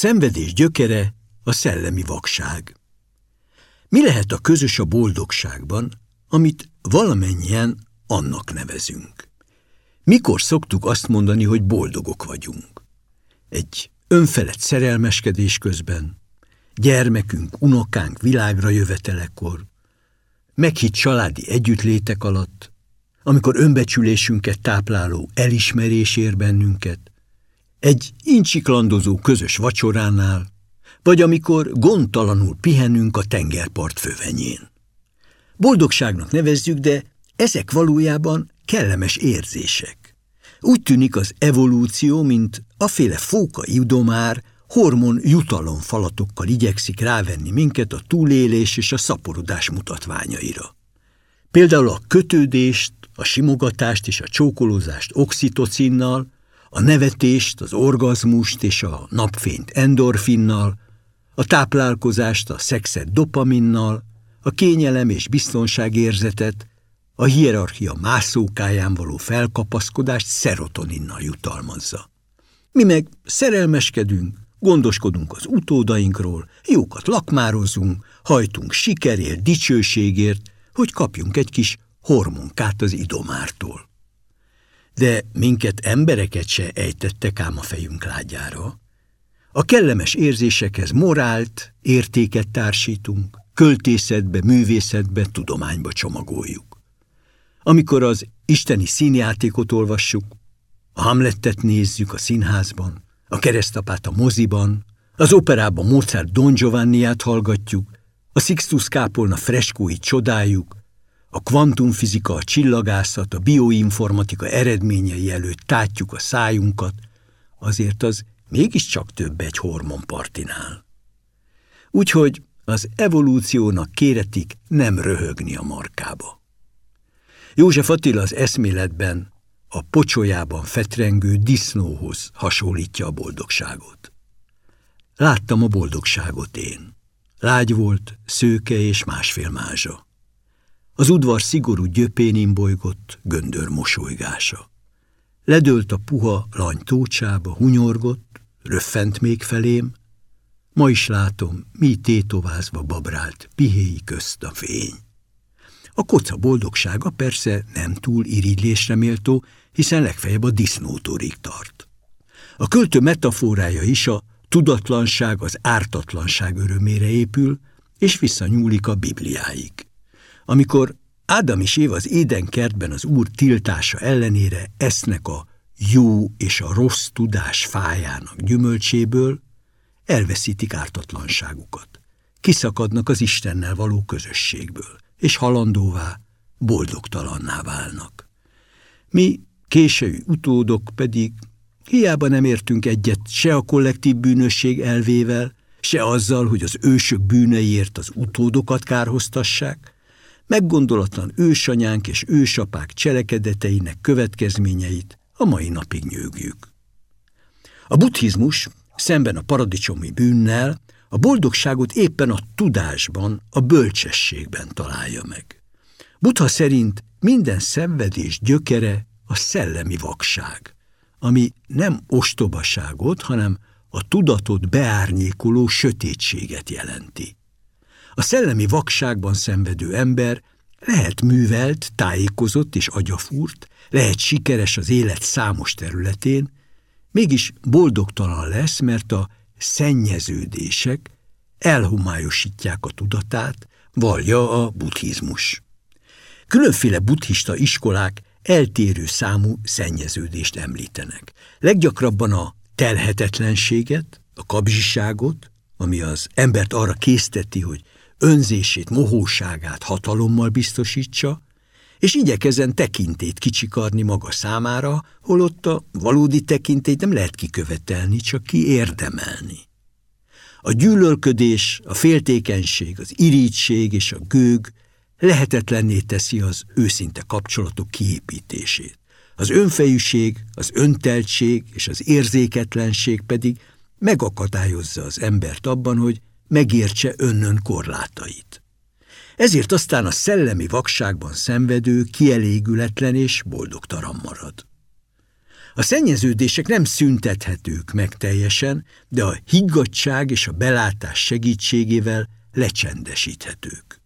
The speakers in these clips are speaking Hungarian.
szenvedés gyökere a szellemi vakság. Mi lehet a közös a boldogságban, amit valamennyien annak nevezünk? Mikor szoktuk azt mondani, hogy boldogok vagyunk? Egy önfelett szerelmeskedés közben, gyermekünk, unokánk világra jövetelekor, meghitt családi együttlétek alatt, amikor önbecsülésünket tápláló elismerés ér bennünket, egy incsiklandozó közös vacsoránál, vagy amikor gondtalanul pihenünk a tengerpart fővenyén. Boldogságnak nevezzük, de ezek valójában kellemes érzések. Úgy tűnik az evolúció, mint aféle fóka idomár, hormon jutalomfalatokkal igyekszik rávenni minket a túlélés és a szaporodás mutatványaira. Például a kötődést, a simogatást és a csókolózást oxitocinnal, a nevetést, az orgazmust és a napfényt endorfinnal, a táplálkozást, a szexet dopaminnal, a kényelem és biztonságérzetet, a hierarchia mászókáján való felkapaszkodást szerotoninnal jutalmazza. Mi meg szerelmeskedünk, gondoskodunk az utódainkról, jókat lakmározunk, hajtunk sikerért, dicsőségért, hogy kapjunk egy kis hormonkát az idomártól. De minket embereket se ejtettek ám a fejünk lágyára. A kellemes érzésekhez morált, értéket társítunk, költészetbe, művészetbe, tudományba csomagoljuk. Amikor az isteni színjátékot olvassuk, a Hamlettet nézzük a színházban, a keresztapát a moziban, az operában Mozart Don Giovanniát hallgatjuk, a Sixtus kápolna freskóit csodáljuk, a kvantumfizika, a csillagászat, a bioinformatika eredményei előtt tátjuk a szájunkat, azért az mégiscsak több egy hormonpartinál. Úgyhogy az evolúciónak kéretik nem röhögni a markába. József Attila az eszméletben a pocsolyában fetrengő disznóhoz hasonlítja a boldogságot. Láttam a boldogságot én. Lágy volt, szőke és másfél mázsa. Az udvar szigorú gyöpén imbolygott, göndör mosolygása. Ledőlt a puha lany tócsába, hunyorgott, röffent még felém, ma is látom, mi tétovázva babrált, pihéi közt a fény. A koca boldogsága persze nem túl irigylésre méltó, hiszen legfeljebb a disznótórig tart. A költő metaforája is a tudatlanság az ártatlanság örömére épül, és visszanyúlik a Bibliáig. Amikor Ádám és Éva az édenkertben az úr tiltása ellenére esznek a jó és a rossz tudás fájának gyümölcséből, elveszítik ártatlanságukat. Kiszakadnak az Istennel való közösségből, és halandóvá, boldogtalanná válnak. Mi késői utódok pedig hiába nem értünk egyet se a kollektív bűnösség elvével, se azzal, hogy az ősök bűneiért az utódokat kárhoztassák, meggondolatlan ősanyánk és ősapák cselekedeteinek következményeit a mai napig nyögjük. A buddhizmus szemben a paradicsomi bűnnel a boldogságot éppen a tudásban, a bölcsességben találja meg. Buddha szerint minden szenvedés gyökere a szellemi vakság, ami nem ostobaságot, hanem a tudatot beárnyékoló sötétséget jelenti. A szellemi vakságban szenvedő ember lehet művelt, tájékozott és agyafúrt, lehet sikeres az élet számos területén, mégis boldogtalan lesz, mert a szennyeződések elhomályosítják a tudatát, valja a buddhizmus. Különféle buddhista iskolák eltérő számú szennyeződést említenek. Leggyakrabban a telhetetlenséget, a kabzsiságot, ami az embert arra készteti, hogy önzését, mohóságát hatalommal biztosítsa, és igyekezen tekintét kicsikarni maga számára, holott a valódi tekintét nem lehet kikövetelni, csak kiérdemelni. A gyűlölködés, a féltékenység, az irítség és a gőg lehetetlenné teszi az őszinte kapcsolatok kiépítését. Az önfejűség, az önteltség és az érzéketlenség pedig megakadályozza az embert abban, hogy megértse önnön korlátait. Ezért aztán a szellemi vakságban szenvedő kielégületlen és boldogtalan marad. A szennyeződések nem szüntethetők meg teljesen, de a higgadság és a belátás segítségével lecsendesíthetők.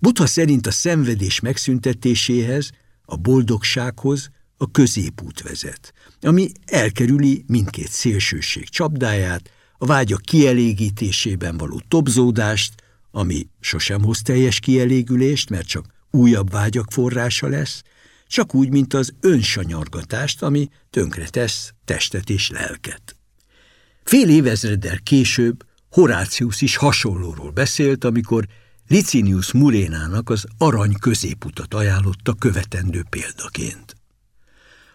Butha szerint a szenvedés megszüntetéséhez, a boldogsághoz a középút vezet, ami elkerüli mindkét szélsőség csapdáját, a vágyak kielégítésében való tobzódást, ami sosem hoz teljes kielégülést, mert csak újabb vágyak forrása lesz, csak úgy, mint az önsanyargatást, ami tönkretesz testet és lelket. Fél évezreddel később Horácius is hasonlóról beszélt, amikor Licinius Murénának az arany középutat ajánlotta követendő példaként.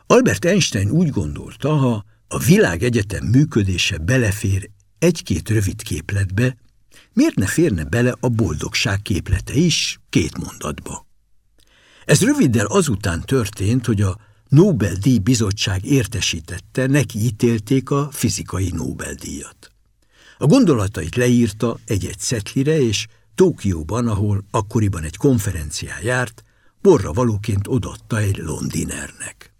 Albert Einstein úgy gondolta, ha a világegyetem működése belefér egy-két rövid képletbe, miért ne férne bele a boldogság képlete is két mondatba? Ez röviddel azután történt, hogy a Nobel-díj bizottság értesítette, neki ítélték a fizikai Nobel-díjat. A gondolatait leírta egy-egy szetlire, és Tókióban, ahol akkoriban egy konferencián járt, borra valóként odatta egy londinernek.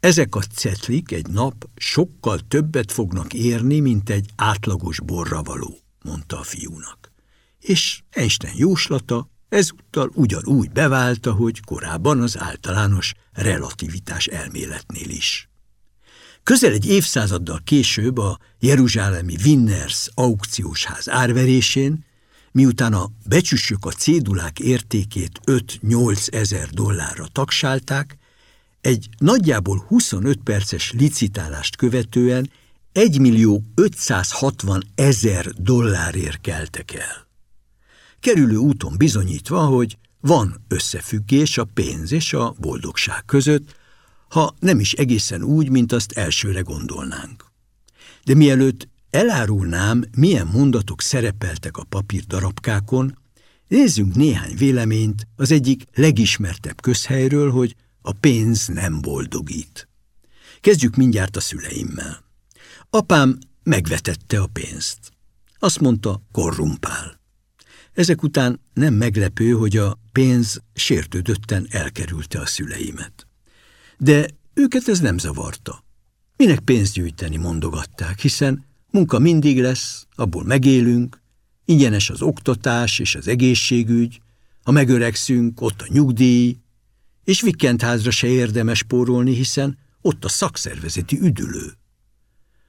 Ezek a cetlik egy nap sokkal többet fognak érni, mint egy átlagos borra való, mondta a fiúnak. És Einstein jóslata ezúttal ugyanúgy beválta, hogy korábban az általános relativitás elméletnél is. Közel egy évszázaddal később a Jeruzsálemi Winners aukciós ház árverésén, miután a becsüssök a cédulák értékét 5-8 ezer dollárra taksálták, egy nagyjából 25 perces licitálást követően 1 millió 560 ezer dollárért keltek el. Kerülő úton bizonyítva, hogy van összefüggés a pénz és a boldogság között, ha nem is egészen úgy, mint azt elsőre gondolnánk. De mielőtt elárulnám, milyen mondatok szerepeltek a papír darabkákon, nézzünk néhány véleményt az egyik legismertebb közhelyről, hogy a pénz nem boldogít. Kezdjük mindjárt a szüleimmel. Apám megvetette a pénzt. Azt mondta, korrumpál. Ezek után nem meglepő, hogy a pénz sértődötten elkerülte a szüleimet. De őket ez nem zavarta. Minek pénzt gyűjteni, mondogatták, hiszen munka mindig lesz, abból megélünk, ingyenes az oktatás és az egészségügy, ha megöregszünk, ott a nyugdíj, és vikendházra se érdemes pórolni, hiszen ott a szakszervezeti üdülő.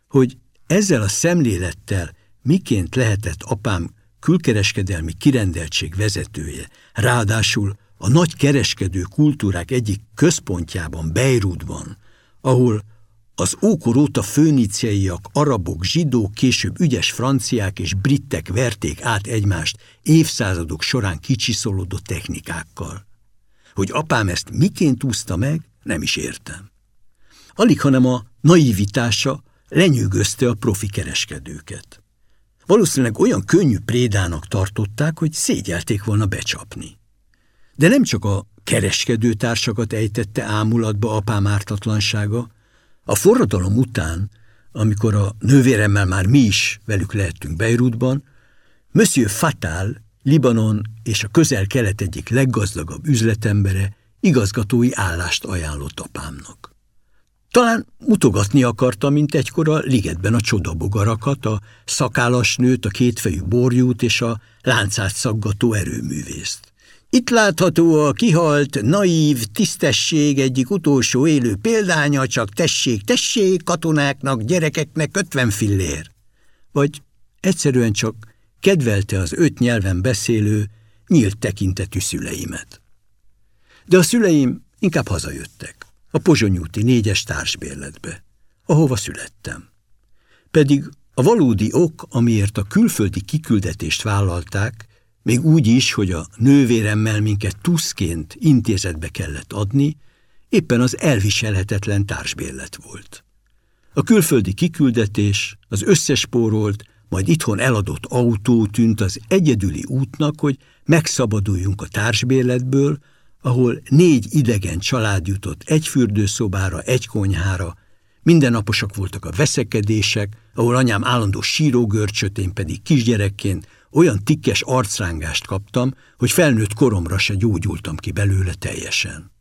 Hogy ezzel a szemlélettel miként lehetett apám külkereskedelmi kirendeltség vezetője, ráadásul a nagy kereskedő kultúrák egyik központjában, Beirutban, ahol az ókor óta főniciaiak, arabok, zsidók, később ügyes franciák és britek verték át egymást évszázadok során kicsiszolódott technikákkal. Hogy apám ezt miként úszta meg, nem is értem. Alig, hanem a naivitása lenyűgözte a profi kereskedőket. Valószínűleg olyan könnyű prédának tartották, hogy szégyelték volna becsapni. De nem csak a kereskedőtársakat ejtette ámulatba apám ártatlansága, a forradalom után, amikor a nővéremmel már mi is velük lehettünk Beirutban, Monsieur Fatal, Libanon és a közel-kelet egyik leggazdagabb üzletembere igazgatói állást ajánlott apámnak. Talán mutogatni akarta, mint egykor a ligetben a csodabogarakat, a szakállas nőt, a kétfejű borjút és a láncát szaggató erőművészt. Itt látható a kihalt, naív, tisztesség egyik utolsó élő példánya, csak tessék, tessék, katonáknak, gyerekeknek ötven fillér. Vagy egyszerűen csak kedvelte az öt nyelven beszélő, nyílt tekintetű szüleimet. De a szüleim inkább hazajöttek a pozsonyúti négyes társbérletbe, ahova születtem. Pedig a valódi ok, amiért a külföldi kiküldetést vállalták, még úgy is, hogy a nővéremmel minket tuszként intézetbe kellett adni, éppen az elviselhetetlen társbérlet volt. A külföldi kiküldetés, az összespórolt, majd itthon eladott autó tűnt az egyedüli útnak, hogy megszabaduljunk a társbérletből, ahol négy idegen család jutott egy fürdőszobára, egy konyhára, mindennaposak voltak a veszekedések, ahol anyám állandó sírógörcsöt, én pedig kisgyerekként olyan tikkes arcrángást kaptam, hogy felnőtt koromra se gyógyultam ki belőle teljesen.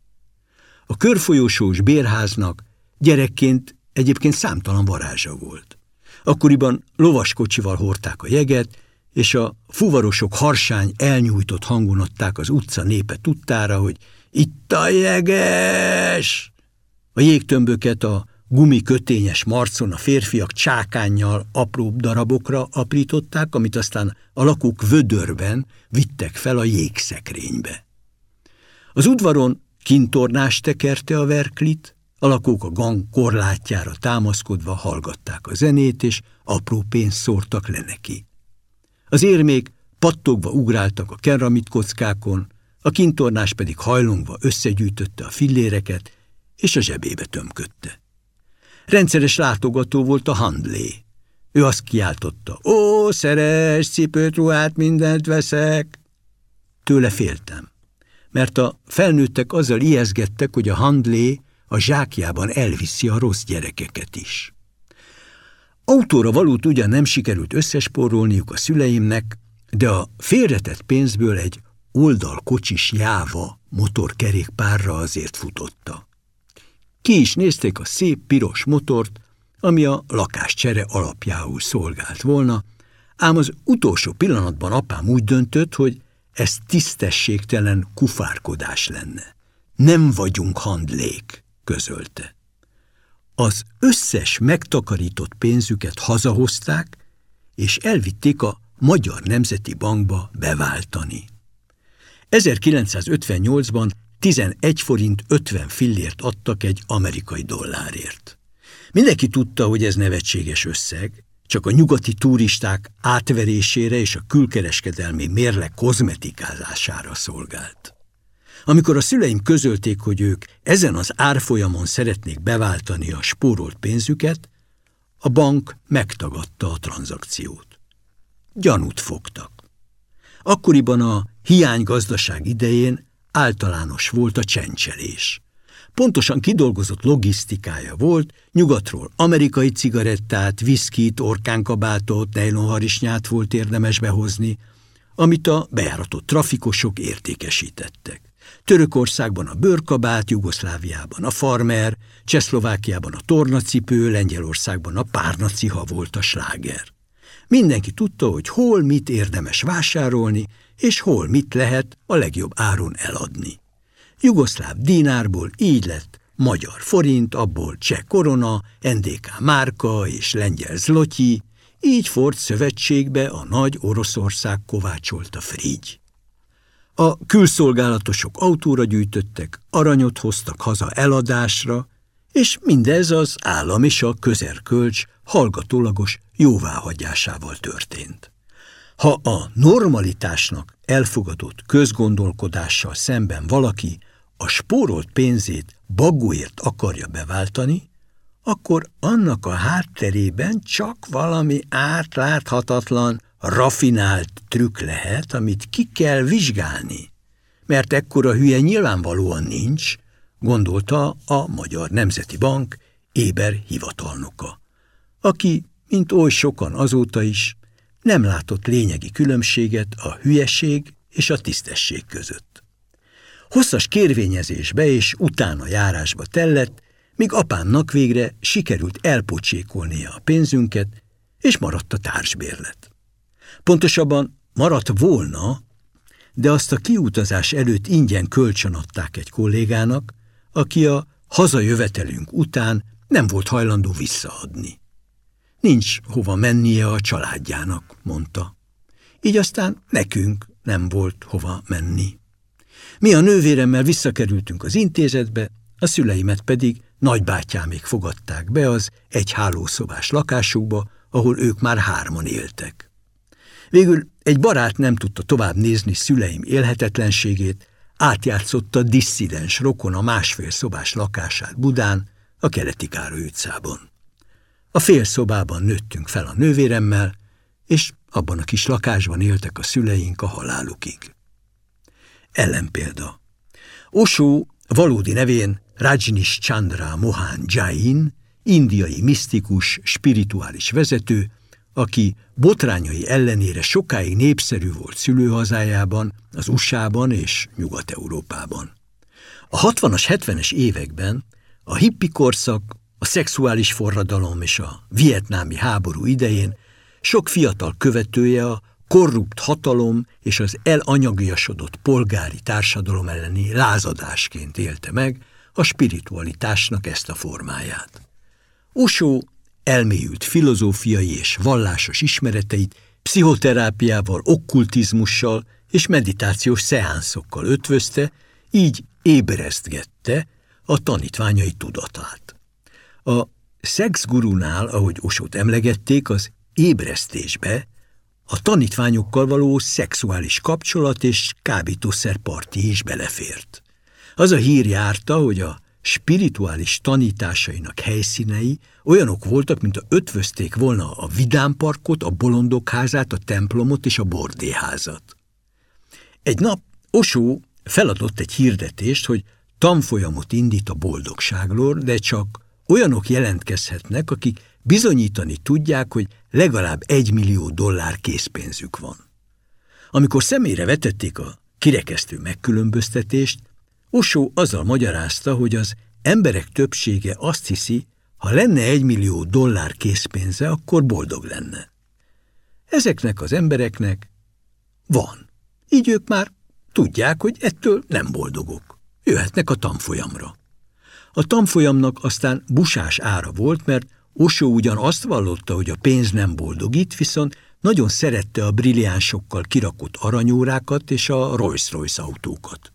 A körfolyósós bérháznak Gyerekként egyébként számtalan varázsa volt. Akkoriban lovaskocsival hordták a jeget, és a fuvarosok harsány elnyújtott hangon adták az utca népe tudtára, hogy itt a jeges! A jégtömböket a gumikötényes marcon a férfiak csákánnyal apróbb darabokra aprították, amit aztán a lakók vödörben vittek fel a jégszekrénybe. Az udvaron kintornás tekerte a verklit, a lakók a gang korlátjára támaszkodva hallgatták a zenét, és apró pénzt szórtak le neki. Az érmék pattogva ugráltak a keramitkockákon, a kintornás pedig hajlongva összegyűjtötte a filléreket, és a zsebébe tömködte. Rendszeres látogató volt a handlé. Ő azt kiáltotta, ó, szeres, cipőt, ruhát, mindent veszek. Tőle féltem, mert a felnőttek azzal ijeszgettek, hogy a handlé a zsákjában elviszi a rossz gyerekeket is. Autóra valót ugyan nem sikerült összesporolniuk a szüleimnek, de a félretett pénzből egy oldalkocsis jáva motorkerékpárra azért futotta. Ki is nézték a szép piros motort, ami a lakáscsere alapjául szolgált volna, ám az utolsó pillanatban apám úgy döntött, hogy ez tisztességtelen kufárkodás lenne. Nem vagyunk handlék, közölte. Az összes megtakarított pénzüket hazahozták, és elvitték a Magyar Nemzeti Bankba beváltani. 1958-ban 11 forint 50 fillért adtak egy amerikai dollárért. Mindenki tudta, hogy ez nevetséges összeg, csak a nyugati turisták átverésére és a külkereskedelmi mérleg kozmetikázására szolgált. Amikor a szüleim közölték, hogy ők ezen az árfolyamon szeretnék beváltani a spórolt pénzüket, a bank megtagadta a tranzakciót. Gyanút fogtak. Akkoriban a hiánygazdaság idején általános volt a csencselés. Pontosan kidolgozott logisztikája volt, nyugatról amerikai cigarettát, viszkit, orkánkabátot, nejlonharisnyát volt érdemes behozni, amit a bejáratott trafikosok értékesítettek. Törökországban a bőrkabát, Jugoszláviában a farmer, Csehszlovákiában a tornacipő, Lengyelországban a párnaciha volt a sláger. Mindenki tudta, hogy hol mit érdemes vásárolni, és hol mit lehet a legjobb áron eladni. Jugoszláv dinárból így lett magyar forint, abból cseh korona, NDK márka és lengyel zlotyi, így Ford szövetségbe a nagy Oroszország kovácsolta frigy. A külszolgálatosok autóra gyűjtöttek, aranyot hoztak haza eladásra, és mindez az állam és a közerkölcs hallgatólagos jóváhagyásával történt. Ha a normalitásnak elfogadott közgondolkodással szemben valaki a spórolt pénzét bagóért akarja beváltani, akkor annak a hátterében csak valami átláthatatlan, rafinált trükk lehet, amit ki kell vizsgálni. Mert ekkora hülye nyilvánvalóan nincs, gondolta a Magyar Nemzeti Bank éber hivatalnoka, aki, mint oly sokan azóta is, nem látott lényegi különbséget a hülyeség és a tisztesség között. Hosszas kérvényezésbe és utána járásba tellett, míg apámnak végre sikerült elpocsékolnia a pénzünket, és maradt a társbérlet. Pontosabban maradt volna, de azt a kiutazás előtt ingyen kölcsönadták egy kollégának, aki a hazajövetelünk után nem volt hajlandó visszaadni. Nincs hova mennie a családjának, mondta. Így aztán nekünk nem volt hova menni. Mi a nővéremmel visszakerültünk az intézetbe, a szüleimet pedig nagybátyámék fogadták be az egy hálószobás lakásukba, ahol ők már hárman éltek. Végül egy barát nem tudta tovább nézni szüleim élhetetlenségét, átjátszotta disszidens rokon a másfél szobás lakását Budán, a keleti Károly utcában. A fél szobában nőttünk fel a nővéremmel, és abban a kis lakásban éltek a szüleink a halálukig. Ellenpélda. Osó valódi nevén Rajnish Chandra Mohan Jain, indiai misztikus, spirituális vezető, aki botrányai ellenére sokáig népszerű volt szülőhazájában, az USA-ban és Nyugat-Európában. A 60-as, 70-es években a hippi korszak a szexuális forradalom és a vietnámi háború idején sok fiatal követője a korrupt hatalom és az elanyagiasodott polgári társadalom elleni lázadásként élte meg a spiritualitásnak ezt a formáját. Osó elmélyült filozófiai és vallásos ismereteit pszichoterápiával, okkultizmussal és meditációs szeánszokkal ötvözte, így ébresztgette a tanítványai tudatát. A szexgurunál, ahogy Osót emlegették, az ébresztésbe a tanítványokkal való szexuális kapcsolat és kábítószerparti is belefért. Az a hír járta, hogy a spirituális tanításainak helyszínei olyanok voltak, mint a ötvözték volna a vidámparkot, a bolondok házát, a templomot és a bordéházat. Egy nap Osó feladott egy hirdetést, hogy tanfolyamot indít a boldogságról, de csak olyanok jelentkezhetnek, akik bizonyítani tudják, hogy legalább egy millió dollár készpénzük van. Amikor személyre vetették a kirekesztő megkülönböztetést, Osó azzal magyarázta, hogy az emberek többsége azt hiszi, ha lenne egy millió dollár készpénze, akkor boldog lenne. Ezeknek az embereknek van. Így ők már tudják, hogy ettől nem boldogok. Jöhetnek a tanfolyamra. A tanfolyamnak aztán busás ára volt, mert Osó ugyan azt vallotta, hogy a pénz nem boldogít, viszont nagyon szerette a brilliánsokkal kirakott aranyórákat és a Rolls-Royce autókat.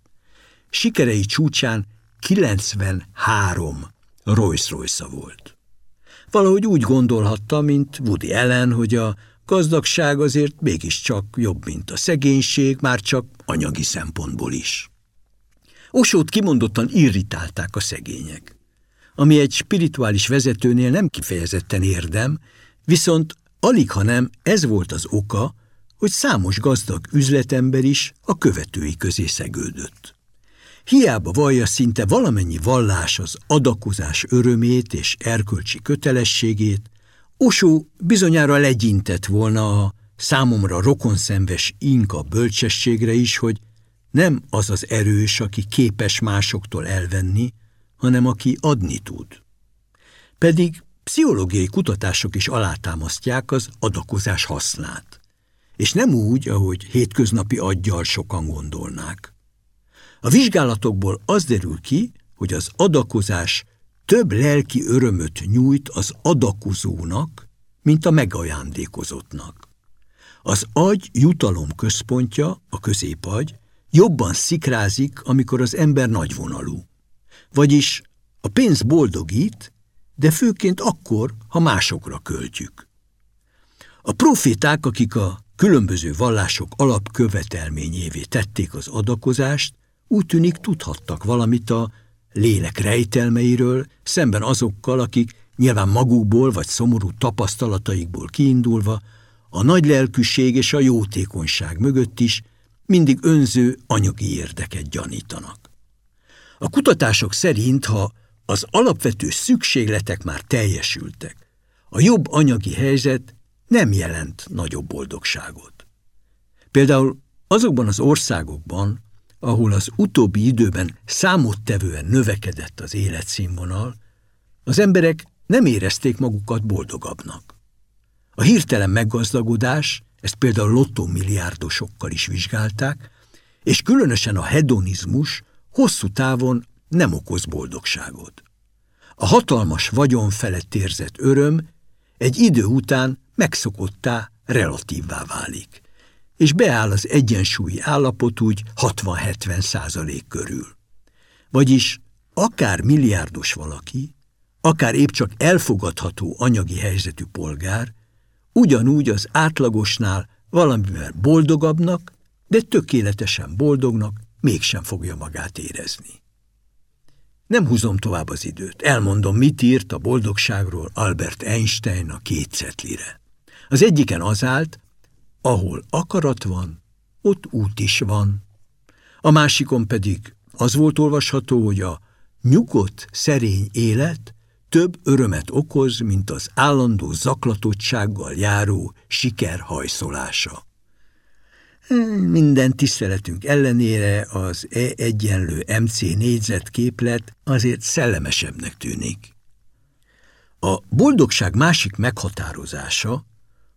Sikerei csúcsán 93 Rolls-Royce volt. Valahogy úgy gondolhatta, mint Woody Allen, hogy a gazdagság azért mégiscsak jobb, mint a szegénység, már csak anyagi szempontból is. Osót kimondottan irritálták a szegények. Ami egy spirituális vezetőnél nem kifejezetten érdem, viszont alig, ha nem ez volt az oka, hogy számos gazdag üzletember is a követői közé szegődött. Hiába vallja szinte valamennyi vallás az adakozás örömét és erkölcsi kötelességét, Osó bizonyára legyintett volna a számomra rokonszenves inka bölcsességre is, hogy nem az az erős, aki képes másoktól elvenni, hanem aki adni tud. Pedig pszichológiai kutatások is alátámasztják az adakozás hasznát. És nem úgy, ahogy hétköznapi aggyal sokan gondolnák. A vizsgálatokból az derül ki, hogy az adakozás több lelki örömöt nyújt az adakozónak, mint a megajándékozottnak. Az agy jutalom központja, a középagy, jobban szikrázik, amikor az ember nagyvonalú. Vagyis a pénz boldogít, de főként akkor, ha másokra költjük. A proféták, akik a különböző vallások alapkövetelményévé tették az adakozást, úgy tűnik tudhattak valamit a lélek rejtelmeiről, szemben azokkal, akik nyilván magukból vagy szomorú tapasztalataikból kiindulva a nagy lelkűség és a jótékonyság mögött is mindig önző anyagi érdeket gyanítanak. A kutatások szerint, ha az alapvető szükségletek már teljesültek, a jobb anyagi helyzet nem jelent nagyobb boldogságot. Például azokban az országokban, ahol az utóbbi időben számottevően növekedett az életszínvonal, az emberek nem érezték magukat boldogabbnak. A hirtelen meggazdagodás, ezt például lottó milliárdosokkal is vizsgálták, és különösen a hedonizmus hosszú távon nem okoz boldogságot. A hatalmas vagyon felett érzett öröm egy idő után megszokottá, relatívvá válik és beáll az egyensúlyi állapot úgy 60-70 százalék körül. Vagyis akár milliárdos valaki, akár épp csak elfogadható anyagi helyzetű polgár, ugyanúgy az átlagosnál valamivel boldogabbnak, de tökéletesen boldognak mégsem fogja magát érezni. Nem húzom tovább az időt, elmondom, mit írt a boldogságról Albert Einstein a két cetlire. Az egyiken az állt, ahol akarat van, ott út is van. A másikon pedig az volt olvasható, hogy a nyugodt, szerény élet több örömet okoz, mint az állandó zaklatottsággal járó siker hajszolása. Minden tiszteletünk ellenére az E egyenlő MC négyzetképlet azért szellemesebbnek tűnik. A boldogság másik meghatározása,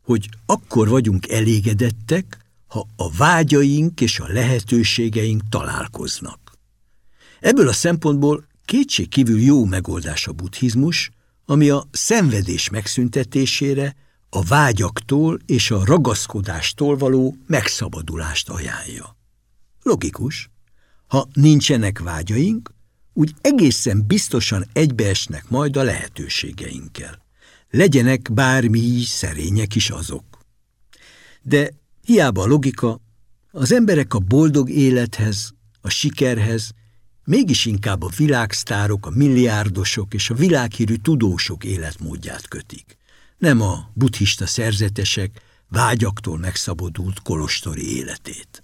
hogy akkor vagyunk elégedettek, ha a vágyaink és a lehetőségeink találkoznak. Ebből a szempontból kétség kívül jó megoldás a buddhizmus, ami a szenvedés megszüntetésére, a vágyaktól és a ragaszkodástól való megszabadulást ajánlja. Logikus, ha nincsenek vágyaink, úgy egészen biztosan egybeesnek majd a lehetőségeinkkel. Legyenek bármi szerények is azok. De hiába a logika, az emberek a boldog élethez, a sikerhez, mégis inkább a világsztárok, a milliárdosok és a világhírű tudósok életmódját kötik, nem a buddhista szerzetesek vágyaktól megszabadult kolostori életét.